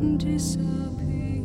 disappear.